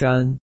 山